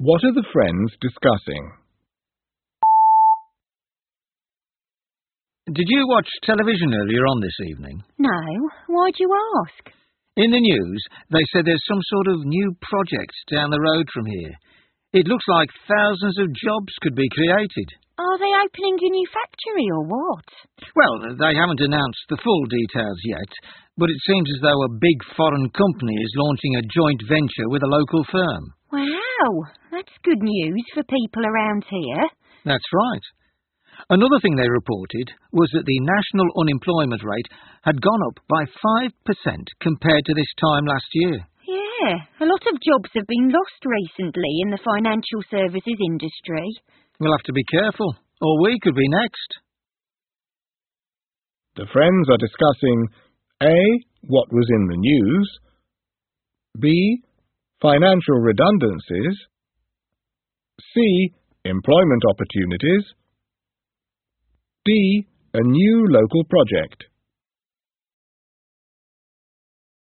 What are the friends discussing? Did you watch television earlier on this evening? No, why'd you ask? In the news, they said there's some sort of new project down the road from here. It looks like thousands of jobs could be created. Are they opening a new factory or what? Well, they haven't announced the full details yet, but it seems as though a big foreign company is launching a joint venture with a local firm. Wow, that's good news for people around here. That's right. Another thing they reported was that the national unemployment rate had gone up by 5% compared to this time last year. Yeah, a lot of jobs have been lost recently in the financial services industry. We'll have to be careful, or we could be next. The friends are discussing A. What was in the news, B. Financial redundancies, C. Employment opportunities, D. A new local project.